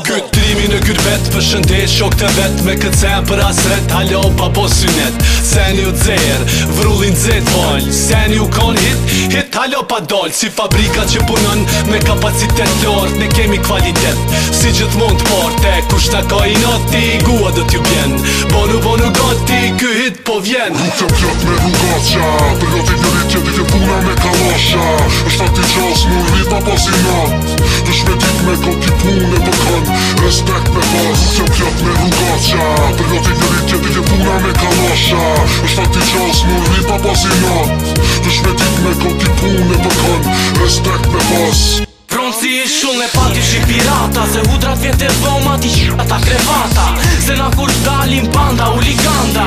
Këtë rimi në gyrbet për shëndesh Shok të vetë me këtë sen për asret Halo pa po synet Sen ju dzer vrullin të Vol Sen ju kon hit, hit halo pa doll Si fabrika që punën me kapacitet të orë Ne kemi kvalitet, si gjith mund për Te kushta ka i noti, gua dhët ju bjen Bonu, bonu, goti, ky hit po vjen Rukë të me rrugat qate fascinant Dhe shme dit me ko ti pune më kën Respekt me boss nuk jam pjat me rrugasja Për në ti njëri tjeti ke puna me kalasha është fakt i qas më rri pa fascinant Dhe shme dit me ko ti pune më kën Respekt me boss Pronci i shumë e pati shi pirata Se hudrat vjetë e bëma ti shkata krevata Se na kur dalim banda, uliganda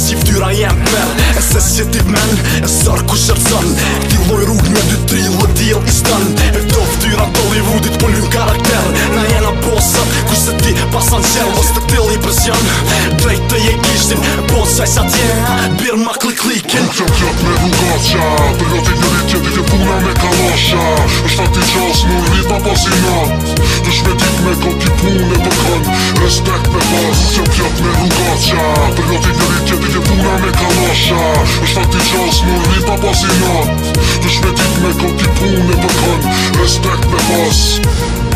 si ftyra jem përë E se si ti vmen E sërë ku shërëcën Ti loj rrug me dy tri lë djel i stën E këto ftyra të Hollywoodit Po lëm karakter Na jena posa Se ti pasan qenë Mos të këtë i presion Drejt të je gishtin Po të sa tje Birë ma klik klikin Në qëm me rruga qa Të gati një një tjeti Kje puna me kalasha është ati qas Në në rritë pa pasinat Në shme me kon t'i pune Të kën Respekt me pas Në qëm me rruga qa Të gati një një tjeti Kje puna me kalasha është ati qas Në në rritë pa pasinat Në shme me kon t'i pune Të kën Respekt me pas Në me kon